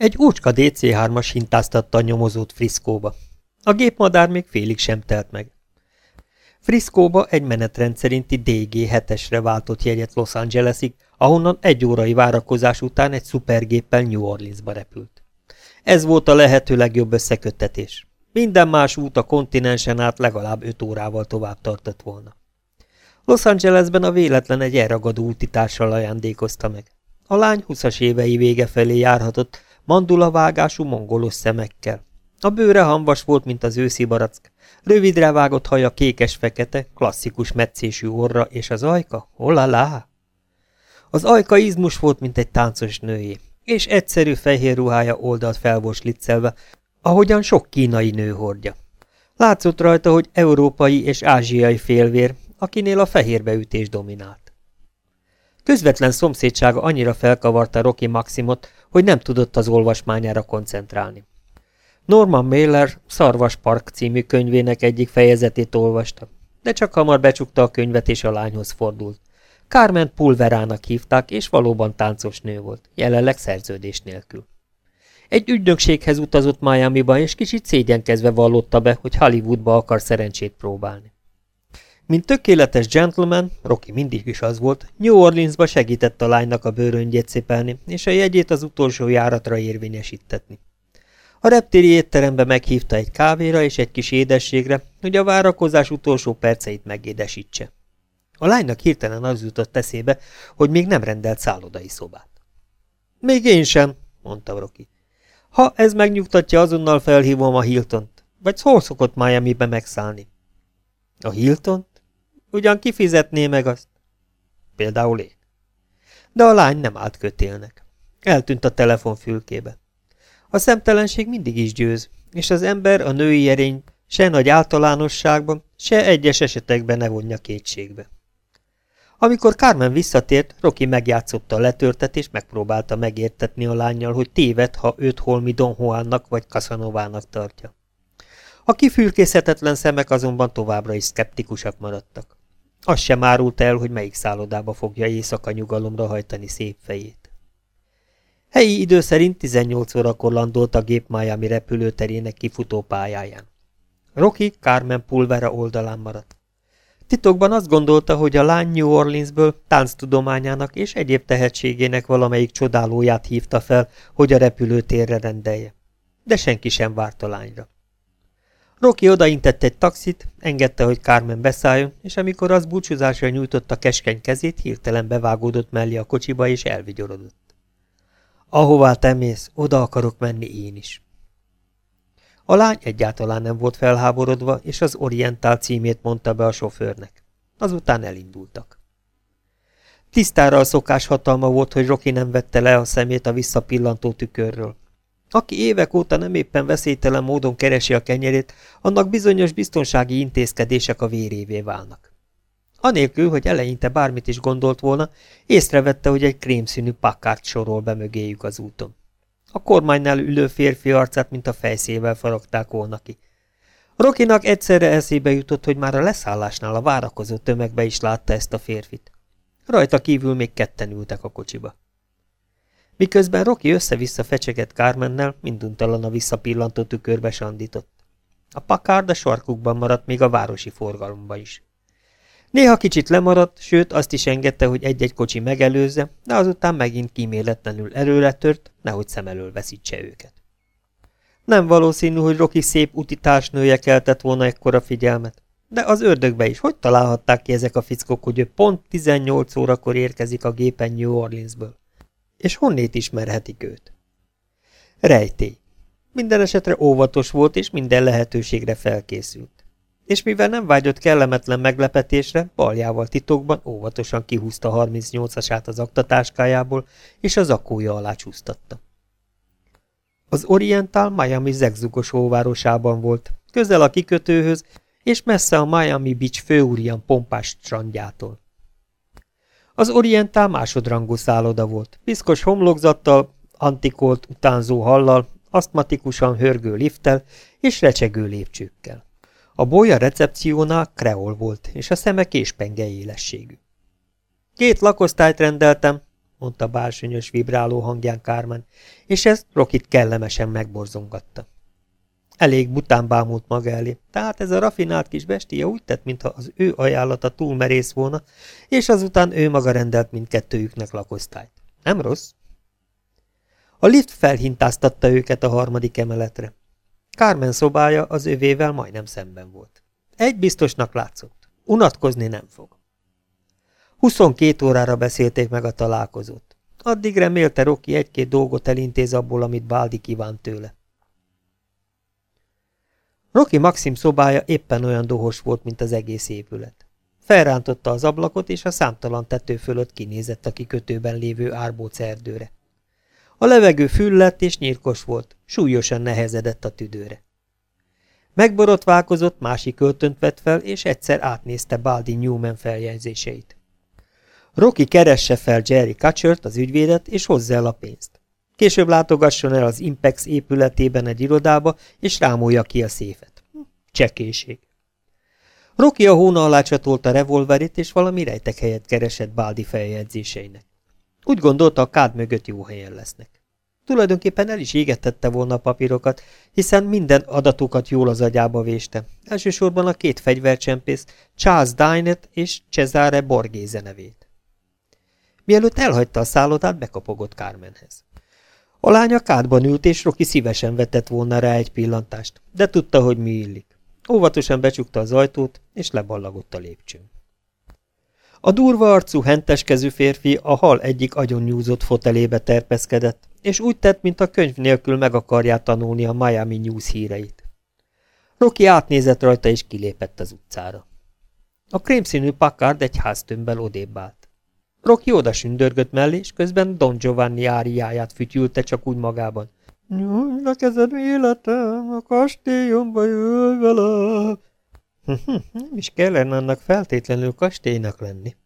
Egy úcska DC-3-as hintáztatta a nyomozót Friszkóba. A gépmadár még félig sem telt meg. Friszkóba egy menetrend szerinti DG-7-esre váltott jegyet Los Angelesig, ahonnan egy órai várakozás után egy szupergéppel New Orleansba repült. Ez volt a lehető legjobb összeköttetés. Minden más út a kontinensen át legalább öt órával tovább tartott volna. Los Angelesben a véletlen egy elragadó útitársal ajándékozta meg. A lány huszas évei vége felé járhatott, mandulavágású mongolos szemekkel. A bőre hamvas volt, mint az őszi barack. Rövidre vágott haja kékes-fekete, klasszikus meccésű orra, és az ajka, hollalá! Az ajka izmus volt, mint egy táncos nőjé, és egyszerű fehér ruhája oldalt fel volt sliccelve, ahogyan sok kínai nő hordja. Látszott rajta, hogy európai és ázsiai félvér, akinél a fehérbeütés dominált. Közvetlen szomszédsága annyira felkavarta Rocky Maximot, hogy nem tudott az olvasmányára koncentrálni. Norman Mailer Szarvas Park című könyvének egyik fejezetét olvasta, de csak hamar becsukta a könyvet és a lányhoz fordult. Carmen Pulverának hívták, és valóban táncos nő volt, jelenleg szerződés nélkül. Egy ügynökséghez utazott Miami-ba, és kicsit szégyenkezve vallotta be, hogy Hollywoodba akar szerencsét próbálni. Mint tökéletes gentleman, Rocky mindig is az volt, New Orleansba segített a lánynak a bőröngyét szépelni, és a jegyét az utolsó járatra érvényesítetni. A reptéri étterembe meghívta egy kávéra és egy kis édességre, hogy a várakozás utolsó perceit megédesítse. A lánynak hirtelen az jutott eszébe, hogy még nem rendelt szállodai szobát. Még én sem, mondta Rocky. Ha ez megnyugtatja, azonnal felhívom a Hiltont. Vagy hol szokott Miami-be megszállni? A Hilton? Ugyan kifizetné meg azt? Például én. De a lány nem állt kötélnek. Eltűnt a telefon fülkébe. A szemtelenség mindig is győz, és az ember a női erény se nagy általánosságban, se egyes esetekben ne vonja kétségbe. Amikor Carmen visszatért, Rocky megjátszotta a letörtet, és megpróbálta megértetni a lányjal, hogy téved, ha őt holmi Don Juannak vagy Casanovának tartja. A kifürkészhetetlen szemek azonban továbbra is szkeptikusak maradtak. Az sem árult el, hogy melyik szállodába fogja éjszaka nyugalomra hajtani szép fejét. Helyi idő szerint 18 órakor landolt a gép Miami repülőterének kifutó pályáján. Rocky Carmen pulvera oldalán maradt. Titokban azt gondolta, hogy a lány New Orleansből tánctudományának és egyéb tehetségének valamelyik csodálóját hívta fel, hogy a repülőtérre rendelje. De senki sem várt a lányra. Rocky odaintett egy taxit, engedte, hogy Carmen beszálljon, és amikor az búcsúzásra nyújtotta keskeny kezét, hirtelen bevágódott mellé a kocsiba, és elvigyorodott. Ahová te mész, oda akarok menni én is. A lány egyáltalán nem volt felháborodva, és az Orientál címét mondta be a sofőrnek. Azután elindultak. Tisztára a szokás hatalma volt, hogy Rocky nem vette le a szemét a visszapillantó tükörről. Aki évek óta nem éppen veszélytelen módon keresi a kenyerét, annak bizonyos biztonsági intézkedések a vérévé válnak. Anélkül, hogy eleinte bármit is gondolt volna, észrevette, hogy egy krémszínű pakárt sorol be mögéjük az úton. A kormánynál ülő férfi arcát, mint a fejszével faragták volna ki. Rokinak egyszerre eszébe jutott, hogy már a leszállásnál a várakozó tömegbe is látta ezt a férfit. Rajta kívül még ketten ültek a kocsiba. Miközben Roki össze-vissza fecsegett Carmennel, minduntalan a visszapillantó tükörbe sandított. A pakárd a sarkukban maradt még a városi forgalomba is. Néha kicsit lemaradt, sőt azt is engedte, hogy egy-egy kocsi megelőzze, de azután megint kíméletlenül erőre tört, nehogy szem elől veszítse őket. Nem valószínű, hogy Roki szép úti társnője keltett volna ekkora figyelmet. De az ördögbe is hogy találhatták ki ezek a fickók, hogy ő pont 18 órakor érkezik a gépen New Orleansből? És honnét ismerhetik őt? Rejtély. Minden esetre óvatos volt, és minden lehetőségre felkészült és mivel nem vágyott kellemetlen meglepetésre, baljával titokban óvatosan kihúzta 38-asát az aktatáskájából, és az akója alá csúsztatta. Az Oriental Miami zegzugos óvárosában volt, közel a kikötőhöz, és messze a Miami Beach főúrian pompás strandjától. Az Oriental másodrangú szálloda volt, piszkos homlokzattal, antikolt utánzó hallal, asztmatikusan hörgő lifttel és recsegő lépcsőkkel. A bolya recepciónál kreol volt, és a szeme késpenge élességű. Két lakosztályt rendeltem, mondta bársonyos vibráló hangján Kármen, és ez Rokit kellemesen megborzongatta. Elég bután bámult maga elé, tehát ez a rafinált kis bestia úgy tett, mintha az ő ajánlata túl merész volna, és azután ő maga rendelt mindkettőjüknek lakosztályt. Nem rossz? A lift felhintáztatta őket a harmadik emeletre. Carmen szobája az övével majdnem szemben volt. Egy biztosnak látszott. Unatkozni nem fog. 22 órára beszélték meg a találkozót. Addig remélte Roki egy-két dolgot elintéz abból, amit Baldi kívánt tőle. Roki Maxim szobája éppen olyan dohos volt, mint az egész épület. Felrántotta az ablakot, és a számtalan tető fölött kinézett a kikötőben lévő árbóc erdőre. A levegő füllett és nyírkos volt, súlyosan nehezedett a tüdőre. Megborotválkozott, másik költönt vett fel, és egyszer átnézte Baldi Newman feljegyzéseit. Rocky keresse fel Jerry Kutchert, az ügyvédet, és hozza el a pénzt. Később látogasson el az Impex épületében egy irodába, és rámolja ki a széfet. Csekéség. Rocky a hóna alá csatolta revolverét, és valami rejtek helyet keresett Baldi feljegyzéseinek. Úgy gondolta, a kád mögött jó helyen lesznek. Tulajdonképpen el is égetette volna a papírokat, hiszen minden adatokat jól az agyába véste. Elsősorban a két fegyvercsempész, Charles Dynet és Cesare Borgéze nevét. Mielőtt elhagyta a szállodát, bekapogott Carmenhez. A lánya kádban ült, és Roki szívesen vetett volna rá egy pillantást, de tudta, hogy mi illik. Óvatosan becsukta az ajtót, és leballagott a lépcsőn. A durva arcú, henteskezű férfi a hal egyik agyonnyúzott fotelébe terpeszkedett, és úgy tett, mint a könyv nélkül meg akarja tanulni a Miami News híreit. Rocky átnézett rajta, és kilépett az utcára. A krémszínű Packard egy háztömbben odébb állt. Rocky oda sündörgött mellé, és közben Don Giovanni áriáját fütyülte csak úgy magában. Nyújj a kezed életem, a kastélyomba jöjj vele! Nem is kellene annak feltétlenül kastélynak lenni.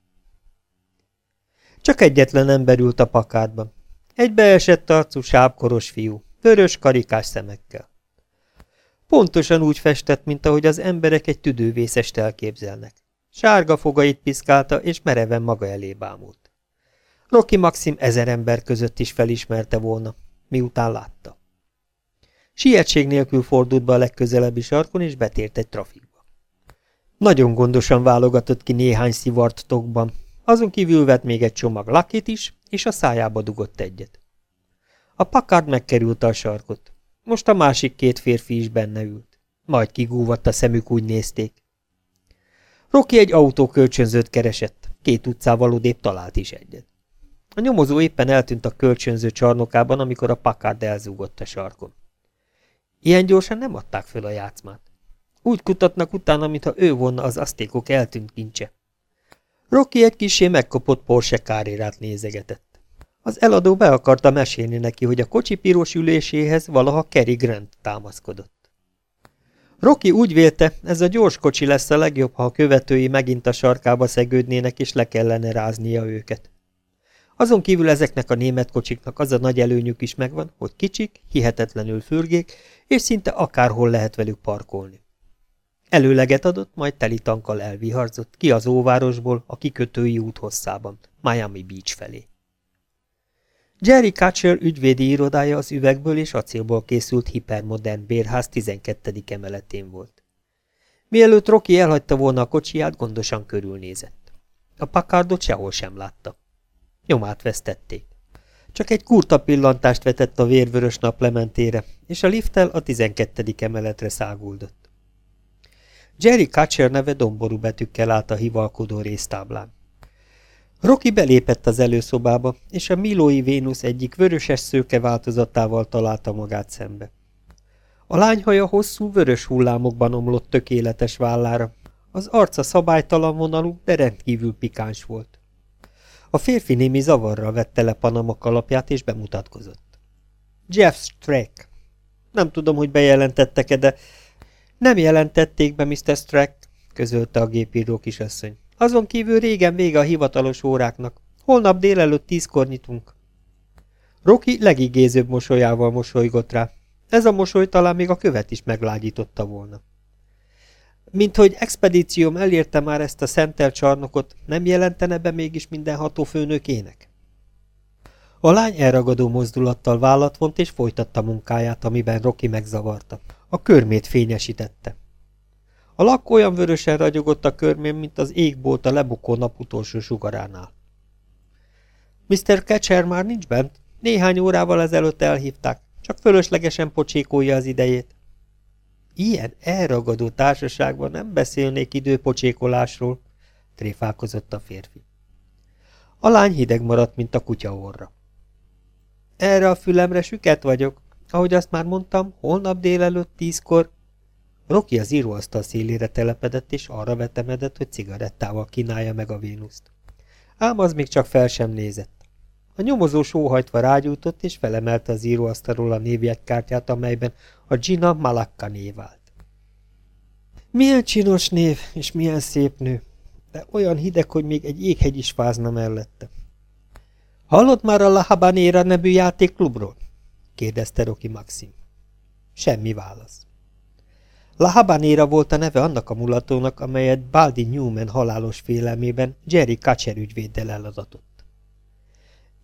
Csak egyetlen ember ült a pakádban. Egy beesett arcú sábkoros fiú, vörös karikás szemekkel. Pontosan úgy festett, mint ahogy az emberek egy tüdővészest elképzelnek. Sárga fogait piszkálta, és mereven maga elé bámult. Rocky Maxim ezer ember között is felismerte volna, miután látta. Sietség nélkül fordult be a legközelebbi sarkon, és betért egy trafikba. Nagyon gondosan válogatott ki néhány szivart tokban, azon kívül vett még egy csomag lakit is, és a szájába dugott egyet. A pakard megkerült a sarkot. Most a másik két férfi is benne ült. Majd kigúvatt a szemük, úgy nézték. Roki egy autó kölcsönzőt keresett, két utcával odébb talált is egyet. A nyomozó éppen eltűnt a kölcsönző csarnokában, amikor a pakárd elzúgott a sarkon. Ilyen gyorsan nem adták föl a játszmát. Úgy kutatnak utána, mintha ő volna az asztékok eltűnt kincse. Rocky egy kisé megkopott Porsche kárérát nézegetett. Az eladó be akarta mesélni neki, hogy a kocsi piros üléséhez valaha Cary Grant támaszkodott. Rocky úgy vélte, ez a gyors kocsi lesz a legjobb, ha a követői megint a sarkába szegődnének, és le kellene ráznia őket. Azon kívül ezeknek a német kocsiknak az a nagy előnyük is megvan, hogy kicsik, hihetetlenül fürgék, és szinte akárhol lehet velük parkolni. Előleget adott, majd teli tankkal elviharzott ki az óvárosból a kikötői út hosszában, Miami Beach felé. Jerry Kutcher ügyvédi irodája az üvegből és acélból készült hipermodern bérház 12. emeletén volt. Mielőtt Rocky elhagyta volna a kocsiját, gondosan körülnézett. A pakardot sehol sem látta. Nyomát vesztették. Csak egy kurta pillantást vetett a vérvörös naplementére, és a lifttel a 12. emeletre száguldott. Jerry Kutcher neve domború betűkkel állt a hivalkodó résztáblán. Rocky belépett az előszobába, és a Milói Vénusz egyik vöröses szőke változatával találta magát szembe. A lányhaja hosszú, vörös hullámokban omlott tökéletes vállára. Az arca szabálytalan vonalú, de rendkívül pikáns volt. A férfi némi zavarra vette le Panama kalapját, és bemutatkozott. Jeff Strack. Nem tudom, hogy bejelentettek-e, de nem jelentették be, Mr. Strack, közölte a gépíró kisasszony. Azon kívül régen vége a hivatalos óráknak. Holnap délelőtt tízkor nyitunk. Roki legigézőbb mosolyával mosolygott rá. Ez a mosoly talán még a követ is meglágyította volna. Mint hogy expedícióm elérte már ezt a szentel csarnokot, nem jelentene be mégis minden hatófőnökének? A lány elragadó mozdulattal vállat vont és folytatta munkáját, amiben Rocky megzavarta. A körmét fényesítette. A lakk olyan vörösen ragyogott a körmén, mint az égbolt a lebukó nap utolsó sugaránál. Mr. Catcher már nincs bent. Néhány órával ezelőtt elhívták. Csak fölöslegesen pocsékolja az idejét. Ilyen elragadó társaságban nem beszélnék időpocsékolásról, tréfálkozott a férfi. A lány hideg maradt, mint a kutya orra. Erre a fülemre süket vagyok. Ahogy azt már mondtam, holnap délelőtt tízkor... Roki az íróasztal szélére telepedett, és arra vetemedett, hogy cigarettával kínálja meg a Vénuszt. Ám az még csak fel sem nézett. A nyomozó sóhajtva rágyújtott, és felemelte az íróasztalról a névjegykártyát, amelyben a Gina Malakka név állt. Milyen csinos név, és milyen szép nő, de olyan hideg, hogy még egy éghegy is fázna mellette. Hallott már a La Habanera nevű játékklubról? kérdezte Roki Maxim. Semmi válasz. La Habanera volt a neve annak a mulatónak, amelyet Baldi Newman halálos félelmében Jerry Kacser ügyvéddel eladatott.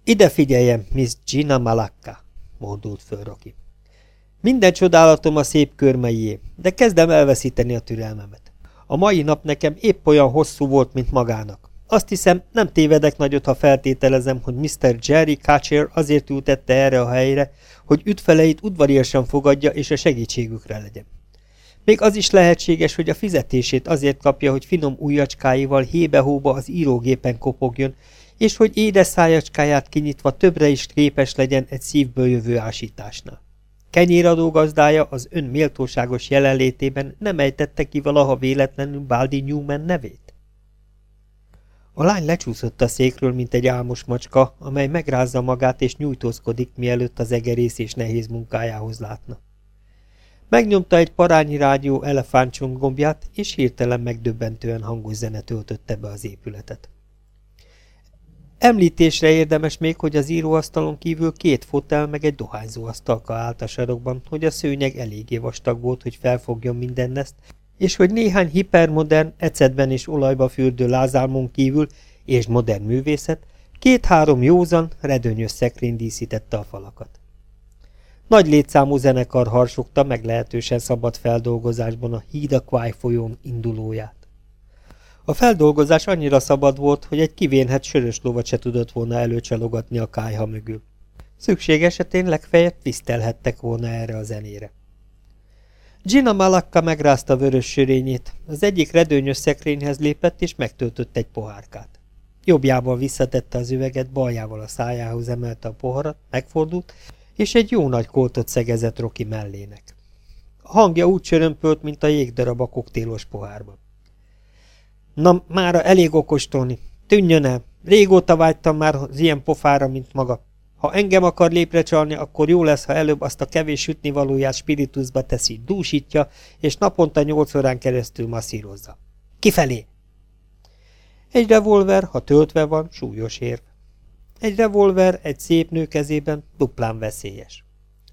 Ide figyeljem, Miss Gina Malakka, mondult föl Roki. Minden csodálatom a szép körmeié, de kezdem elveszíteni a türelmemet. A mai nap nekem épp olyan hosszú volt, mint magának. Azt hiszem, nem tévedek nagyot, ha feltételezem, hogy Mr. Jerry Catcher azért ültette erre a helyre, hogy ügyfeleit udvariasan fogadja és a segítségükre legyen. Még az is lehetséges, hogy a fizetését azért kapja, hogy finom ujjacskáival hébe-hóba az írógépen kopogjon, és hogy édes szájacskáját kinyitva többre is képes legyen egy szívből jövő ásításnál. Kenyéradó gazdája az ön méltóságos jelenlétében nem ejtette ki valaha véletlenül Baldi Newman nevét? A lány lecsúszott a székről, mint egy álmos macska, amely megrázza magát és nyújtózkodik, mielőtt az egerész és nehéz munkájához látna. Megnyomta egy parányi rádió elefántcsont gombját, és hirtelen megdöbbentően hangos zene töltötte be az épületet. Említésre érdemes még, hogy az íróasztalon kívül két fotel meg egy dohányzóasztalka állt a sarokban, hogy a szőnyeg eléggé vastag volt, hogy felfogjon mindennezt, és hogy néhány hipermodern, ecetben és olajba fürdő lázálmon kívül, és modern művészet, két-három józan, redőnyös szekrény díszítette a falakat. Nagy létszámú zenekar harsogta meglehetősen szabad feldolgozásban a Híd a Kváj folyón indulóját. A feldolgozás annyira szabad volt, hogy egy kivénhet sörös lovat se tudott volna előcsalogatni a kájha mögül. Szükség esetén legfeljebb tisztelhettek volna erre a zenére. Gina Malakka megrázta vörös sörényét, az egyik redőnyös szekrényhez lépett és megtöltött egy pohárkát. Jobbjával visszatette az üveget, baljával a szájához emelte a poharat, megfordult, és egy jó nagy koltot szegezett Roki mellének. A hangja úgy csörömpölt, mint a jégdarab a koktélos pohárban. Na, mára elég okostolni. Tűnjön el. Régóta vágytam már az ilyen pofára, mint maga. Ha engem akar lépre csalni, akkor jó lesz, ha előbb azt a kevés sütnivalóját spiritusba teszi, dúsítja, és naponta nyolc órán keresztül masszírozza. Kifelé! Egy revolver, ha töltve van, súlyos érv. Egy revolver egy szép nő kezében duplán veszélyes.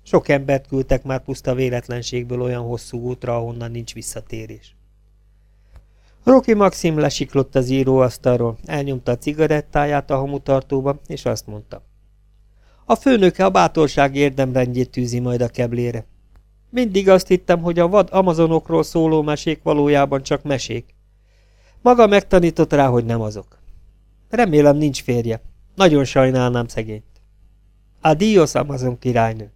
Sok embert küldtek már puszta véletlenségből olyan hosszú útra, ahonnan nincs visszatérés. Rocky Maxim lesiklott az íróasztalról, elnyomta a cigarettáját a hamutartóba, és azt mondta. A főnöke a bátorság érdemrendjét tűzi majd a keblére. Mindig azt hittem, hogy a vad amazonokról szóló mesék valójában csak mesék. Maga megtanított rá, hogy nem azok. Remélem nincs férje. Nagyon sajnálnám szegényt. Adios, Amazon királynő.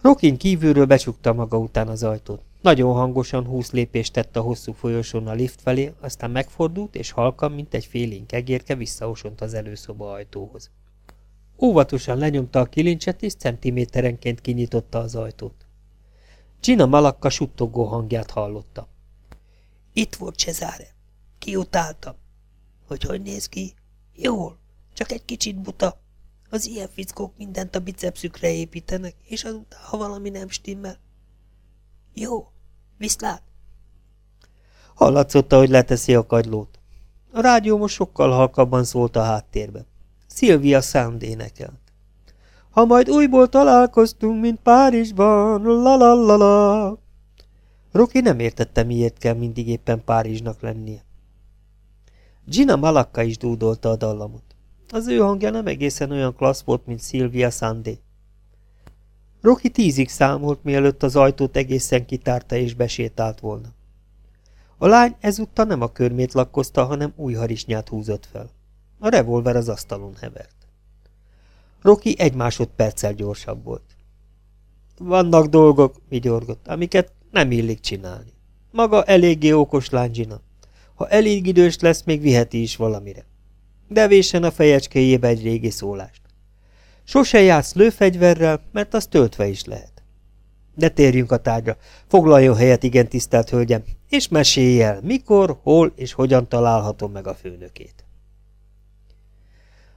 Rokin kívülről becsukta maga után az ajtót. Nagyon hangosan húsz lépést tett a hosszú folyosón a lift felé, aztán megfordult, és halkan, mint egy félénk egérke visszaosont az előszoba ajtóhoz. Óvatosan lenyomta a kilincset, és centiméterenként kinyitotta az ajtót. Gina Malakka suttogó hangját hallotta. Itt volt Cezare. Kiutáltam. Hogy hogy néz ki? Jól. Csak egy kicsit buta. Az ilyen fickók mindent a bicepszükre építenek, és azután, ha valami nem stimmel. Jó, Viszlát! Hallatszott, hogy leteszi a kagylót. A rádió most sokkal halkabban szólt a háttérben. Szilvia Sound énekelt. Ha majd újból találkoztunk, mint Párizsban, la la la la. Roki nem értette, miért kell mindig éppen Párizsnak lennie. Gina Malakka is dúdolta a dallamot. Az ő hangja nem egészen olyan klassz volt, mint Sylvia Sunday. Rocky tízig számolt, mielőtt az ajtót egészen kitárta és besétált volna. A lány ezúttal nem a körmét lakkozta, hanem új harisnyát húzott fel. A revolver az asztalon hevert. Rocky egy másodperccel gyorsabb volt. Vannak dolgok, vigyorgott, amiket nem illik csinálni. Maga eléggé okos lányzsina. Ha elég idős lesz, még viheti is valamire. De vésen a fejecskéjébe egy régi szólást. Sose játsz lőfegyverrel, mert az töltve is lehet. De térjünk a tárgyra. Foglaljon helyet, igen, tisztelt hölgyem, és mesélj el, mikor, hol és hogyan találhatom meg a főnökét.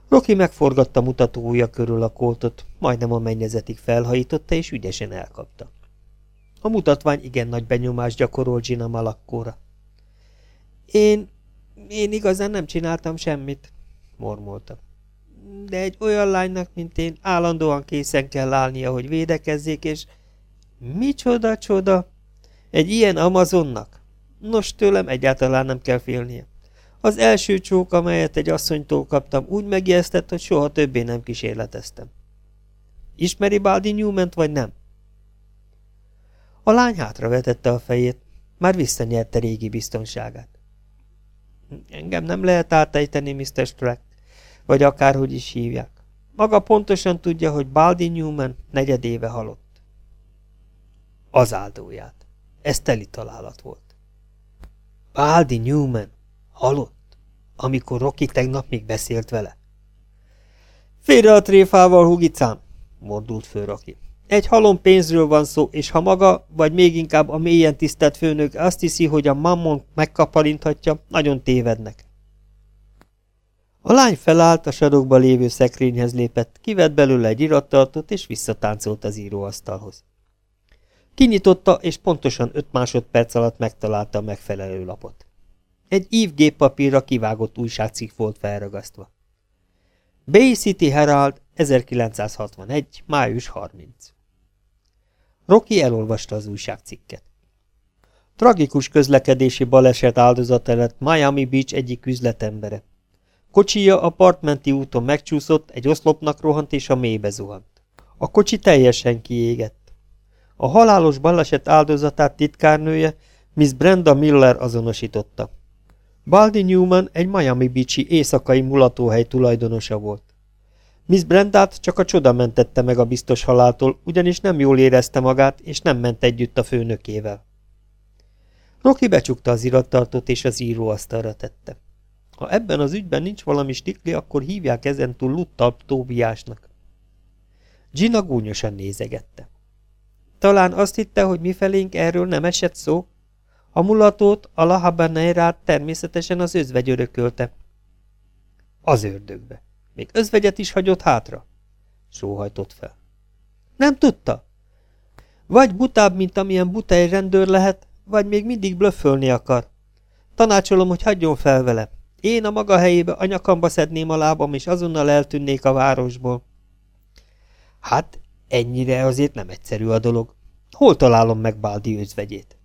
Roki megforgatta mutató ujja körül a koltot, majdnem a mennyezetig felhajította, és ügyesen elkapta. A mutatvány igen nagy benyomást gyakorolt Gina Malakkóra. Én... én igazán nem csináltam semmit, mormolta. De egy olyan lánynak, mint én, állandóan készen kell állnia, hogy védekezzék, és... Micsoda csoda! Egy ilyen Amazonnak? Nos, tőlem egyáltalán nem kell félnie. Az első csók, amelyet egy asszonytól kaptam, úgy megijesztett, hogy soha többé nem kísérleteztem. Ismeri Baldi newman vagy nem? A lány hátravetette a fejét, már visszanyerte régi biztonságát. Engem nem lehet átejteni, Mr. Strack, vagy akárhogy is hívják. Maga pontosan tudja, hogy Baldi Newman negyedéve halott. Az áldóját. Ez teli találat volt. Baldi Newman halott, amikor Rocky tegnap még beszélt vele. Félre a tréfával, hugicám, mordult föl Rocky. Egy halom pénzről van szó, és ha maga, vagy még inkább a mélyen tisztelt főnök azt hiszi, hogy a mammon megkaparinthatja, nagyon tévednek. A lány felállt, a sarokba lévő szekrényhez lépett, kivett belőle egy irattartót, és visszatáncolt az íróasztalhoz. Kinyitotta, és pontosan öt másodperc alatt megtalálta a megfelelő lapot. Egy ív géppapírra kivágott újságcikk volt felragasztva. Bay City Herald, 1961. május 30. Rocky elolvasta az újságcikket. Tragikus közlekedési baleset áldozata lett Miami Beach egyik üzletembere. Kocsija a partmenti úton megcsúszott, egy oszlopnak rohant és a mélybe zuhant. A kocsi teljesen kiégett. A halálos baleset áldozatát titkárnője Miss Brenda Miller azonosította. Baldi Newman egy Miami Beach-i éjszakai mulatóhely tulajdonosa volt. Miss Brendát csak a csoda mentette meg a biztos haláltól, ugyanis nem jól érezte magát, és nem ment együtt a főnökével. Rocky becsukta az irattartót, és az íróasztalra tette. Ha ebben az ügyben nincs valami stikli, akkor hívják ezentúl Luttalp Tóbiásnak. Gina gúnyosan nézegette. Talán azt hitte, hogy mifelénk erről nem esett szó? A mulatót, a Lahabaneirát természetesen az özvegy örökölte. Az ördögbe. Még özvegyet is hagyott hátra? Sóhajtott fel. Nem tudta? Vagy butább, mint amilyen buta egy rendőr lehet, vagy még mindig blöffölni akar. Tanácsolom, hogy hagyjon fel vele. Én a maga helyébe a nyakamba szedném a lábam, és azonnal eltűnnék a városból. Hát, ennyire azért nem egyszerű a dolog. Hol találom meg Báldi özvegyét?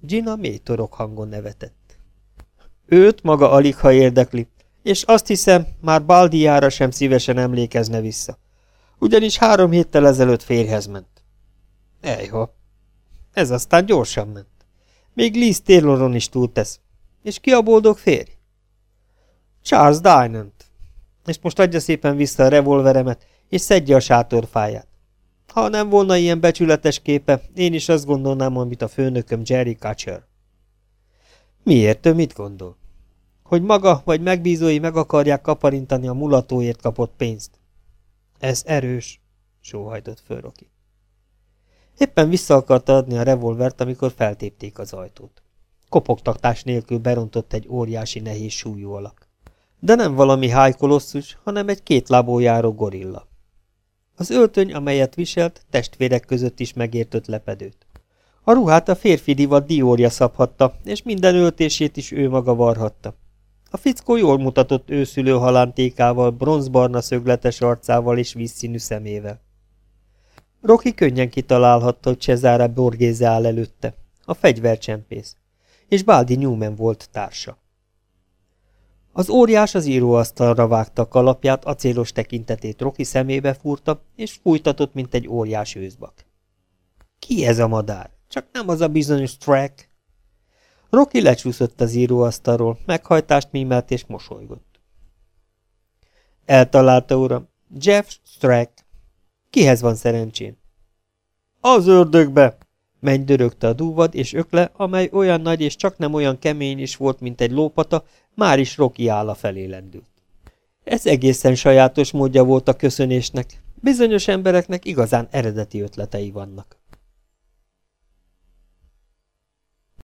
Gina mély torok hangon nevetett. Őt maga alig, ha érdekli, és azt hiszem, már Baldiára sem szívesen emlékezne vissza. Ugyanis három héttel ezelőtt férhez ment. Ejha, ez aztán gyorsan ment. Még Liz Tayloron is túltesz. És ki a boldog férj? Charles Dynant. És most adja szépen vissza a revolveremet, és szedje a sátorfáját. Ha nem volna ilyen becsületes képe, én is azt gondolnám, amit a főnököm Jerry Kutcher. Miért? Ő mit gondol? Hogy maga vagy megbízói meg akarják kaparintani a mulatóért kapott pénzt. Ez erős, sóhajtott föl Rocky. Éppen vissza akarta adni a revolvert, amikor feltépték az ajtót. Kopogtaktás nélkül berontott egy óriási nehéz súlyú alak. De nem valami hájkolosszus, hanem egy két járó gorilla. Az öltöny, amelyet viselt, testvérek között is megértött lepedőt. A ruhát a férfi divat diória szabhatta, és minden öltését is ő maga varhatta. A fickó jól mutatott őszülő halántékával, bronzbarna szögletes arcával és vízszínű szemével. Rocky könnyen kitalálhatta, hogy Cesare Borgéze áll előtte, a fegyvercsempész, és Baldi Newman volt társa. Az óriás az íróasztalra vágta a kalapját, acélos tekintetét Roki szemébe fúrta, és fújtatott, mint egy óriás őzbak. Ki ez a madár? Csak nem az a bizonyos track. Roki lecsúszott az íróasztalról, meghajtást mímelt és mosolygott. Eltalálta, uram. Jeff Strack. Kihez van szerencsém? Az ördögbe! Mennydörögte a dúvad, és ökle, amely olyan nagy és csak nem olyan kemény is volt, mint egy lópata, már is Roki álla felé lendült. Ez egészen sajátos módja volt a köszönésnek. Bizonyos embereknek igazán eredeti ötletei vannak.